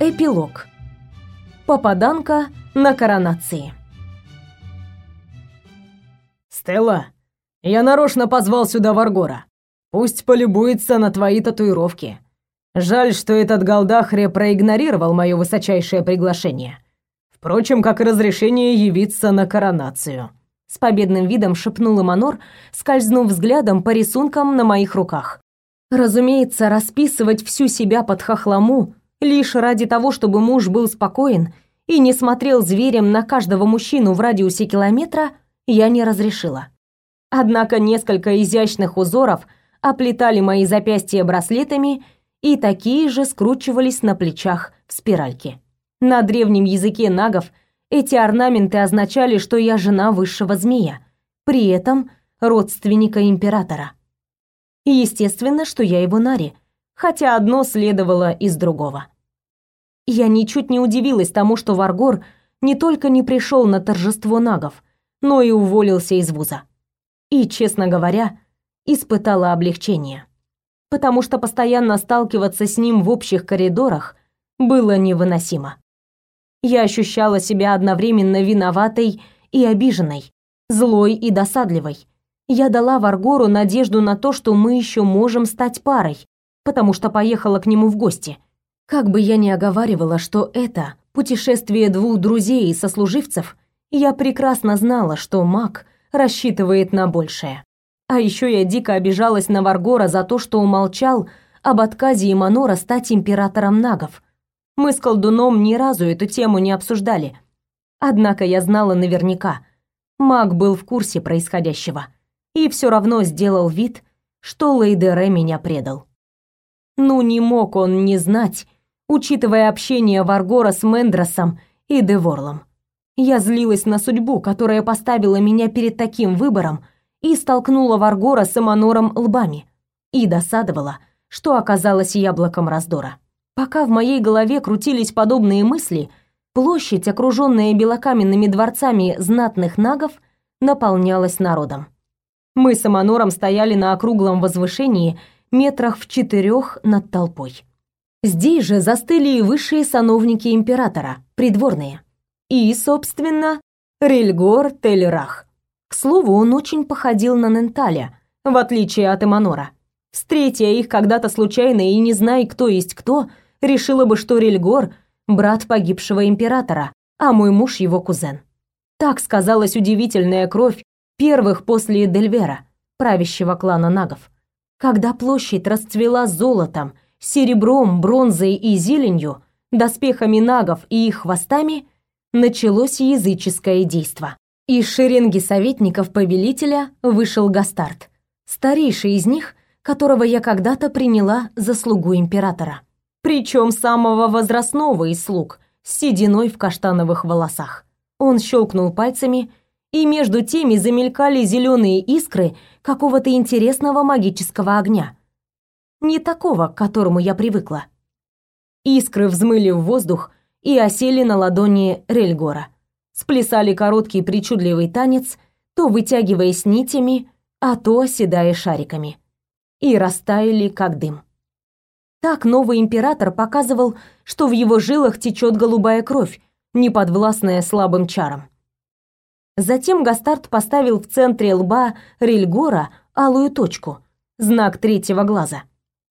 Эпилог. Попаданка на коронации. Стелла, я нарочно позвал сюда Варгора. Пусть полюбуется на твои татуировки. Жаль, что этот голдахре проигнорировал мое высочайшее приглашение. Впрочем, как и разрешение явиться на коронацию. С победным видом шепнул Манор, скользнув взглядом по рисункам на моих руках. Разумеется, расписывать всю себя под хохлому лишь ради того, чтобы муж был спокоен и не смотрел зверем на каждого мужчину в радиусе километра, я не разрешила. Однако несколько изящных узоров оплетали мои запястья браслетами и такие же скручивались на плечах в спиральке. На древнем языке нагов эти орнаменты означали, что я жена высшего змея, при этом родственника императора. Естественно, что я его Нари — хотя одно следовало из другого. Я ничуть не удивилась тому, что Варгор не только не пришел на торжество нагов, но и уволился из вуза. И, честно говоря, испытала облегчение, потому что постоянно сталкиваться с ним в общих коридорах было невыносимо. Я ощущала себя одновременно виноватой и обиженной, злой и досадливой. Я дала Варгору надежду на то, что мы еще можем стать парой, потому что поехала к нему в гости. Как бы я ни оговаривала, что это путешествие двух друзей и сослуживцев, я прекрасно знала, что маг рассчитывает на большее. А еще я дико обижалась на Варгора за то, что умолчал об отказе Иманора стать императором нагов. Мы с колдуном ни разу эту тему не обсуждали. Однако я знала наверняка, маг был в курсе происходящего и все равно сделал вид, что Лейдере меня предал. Ну не мог он не знать, учитывая общение Варгора с Мендросом и Деворлом. Я злилась на судьбу, которая поставила меня перед таким выбором и столкнула Варгора с Эманором лбами, и досадовала, что оказалась яблоком раздора. Пока в моей голове крутились подобные мысли, площадь, окруженная белокаменными дворцами знатных нагов, наполнялась народом. Мы с Эманором стояли на округлом возвышении метрах в четырех над толпой. Здесь же застыли и высшие сановники императора, придворные. И, собственно, Рельгор Телерах. К слову, он очень походил на Ненталя, в отличие от Эманора. Встретя их когда-то случайно и не зная, кто есть кто, решила бы, что Рельгор — брат погибшего императора, а мой муж — его кузен. Так сказалась удивительная кровь первых после Дельвера, правящего клана нагов. Когда площадь расцвела золотом, серебром, бронзой и зеленью, доспехами нагов и их хвостами, началось языческое действо. Из шеренги советников повелителя вышел Гастард, старейший из них, которого я когда-то приняла за слугу императора. Причем самого возрастного из слуг, с сединой в каштановых волосах. Он щелкнул пальцами, и между теми замелькали зеленые искры какого-то интересного магического огня. Не такого, к которому я привыкла. Искры взмыли в воздух и осели на ладони Рельгора. Сплясали короткий причудливый танец, то вытягиваясь нитями, а то оседая шариками. И растаяли, как дым. Так новый император показывал, что в его жилах течет голубая кровь, не подвластная слабым чарам. Затем Гастард поставил в центре лба Рильгора алую точку, знак третьего глаза.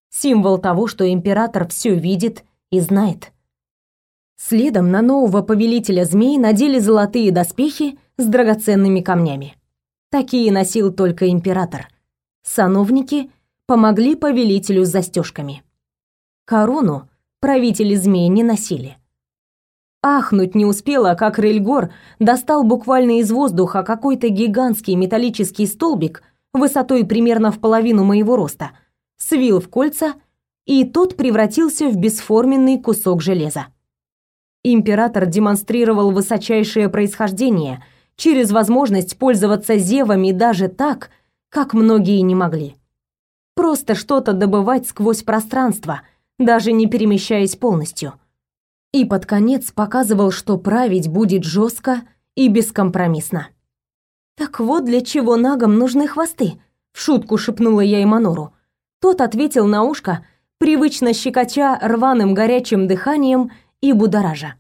Символ того, что император все видит и знает. Следом на нового повелителя змей надели золотые доспехи с драгоценными камнями. Такие носил только император. Сановники помогли повелителю с застежками. Корону правители змей не носили. Ахнуть не успела, как Рельгор достал буквально из воздуха какой-то гигантский металлический столбик высотой примерно в половину моего роста, свил в кольца, и тот превратился в бесформенный кусок железа. Император демонстрировал высочайшее происхождение через возможность пользоваться зевами даже так, как многие не могли. Просто что-то добывать сквозь пространство, даже не перемещаясь полностью – и под конец показывал, что править будет жестко и бескомпромиссно. «Так вот для чего нагам нужны хвосты», — в шутку шепнула я Иманору. Тот ответил на ушко, привычно щекоча рваным горячим дыханием и будоража.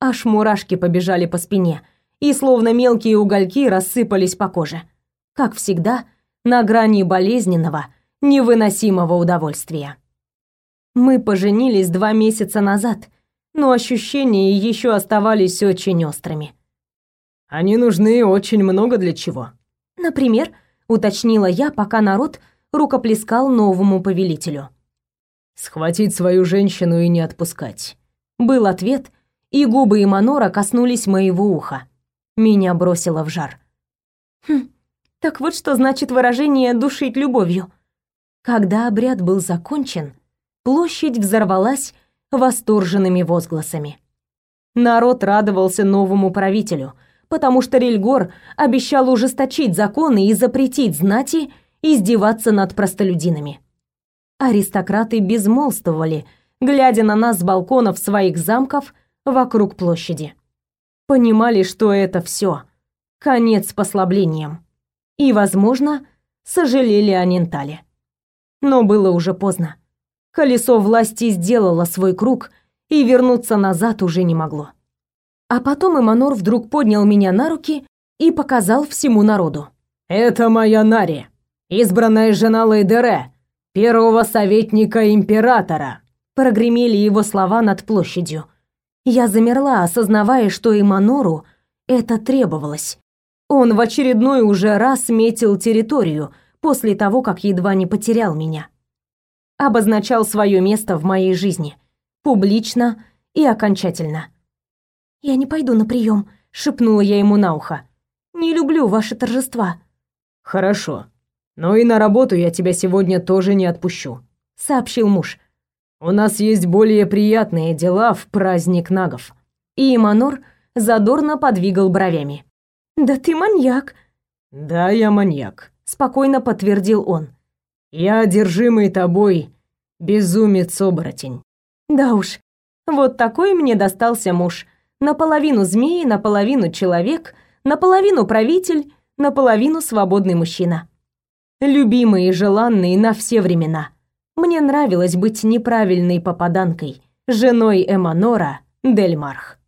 Аж мурашки побежали по спине, и словно мелкие угольки рассыпались по коже. Как всегда, на грани болезненного, невыносимого удовольствия. Мы поженились два месяца назад, но ощущения еще оставались очень острыми. Они нужны очень много для чего. Например, уточнила я, пока народ рукоплескал новому повелителю. Схватить свою женщину и не отпускать. Был ответ, и губы Иманора коснулись моего уха. Меня бросило в жар. Хм, так вот что значит выражение «душить любовью». Когда обряд был закончен, площадь взорвалась восторженными возгласами. Народ радовался новому правителю, потому что Рельгор обещал ужесточить законы и запретить знати издеваться над простолюдинами. Аристократы безмолвствовали, глядя на нас с балконов своих замков вокруг площади. Понимали, что это все конец послаблениям. И, возможно, сожалели о Нентале. Но было уже поздно. Колесо власти сделало свой круг, и вернуться назад уже не могло. А потом Эманор вдруг поднял меня на руки и показал всему народу. «Это моя Нари, избранная жена Лейдере, первого советника императора», прогремели его слова над площадью. Я замерла, осознавая, что Эманору это требовалось. Он в очередной уже раз метил территорию после того, как едва не потерял меня. Обозначал свое место в моей жизни. Публично и окончательно. «Я не пойду на прием», — шепнула я ему на ухо. «Не люблю ваши торжества». «Хорошо. Но и на работу я тебя сегодня тоже не отпущу», — сообщил муж. «У нас есть более приятные дела в праздник нагов». И Манор задорно подвигал бровями. «Да ты маньяк». «Да, я маньяк», — спокойно подтвердил он. «Я одержимый тобой, безумец-оборотень». «Да уж, вот такой мне достался муж наполовину змеи, наполовину человек, наполовину правитель, наполовину свободный мужчина. Любимый и желанный на все времена. Мне нравилось быть неправильной попаданкой, женой Эманора Дельмарх.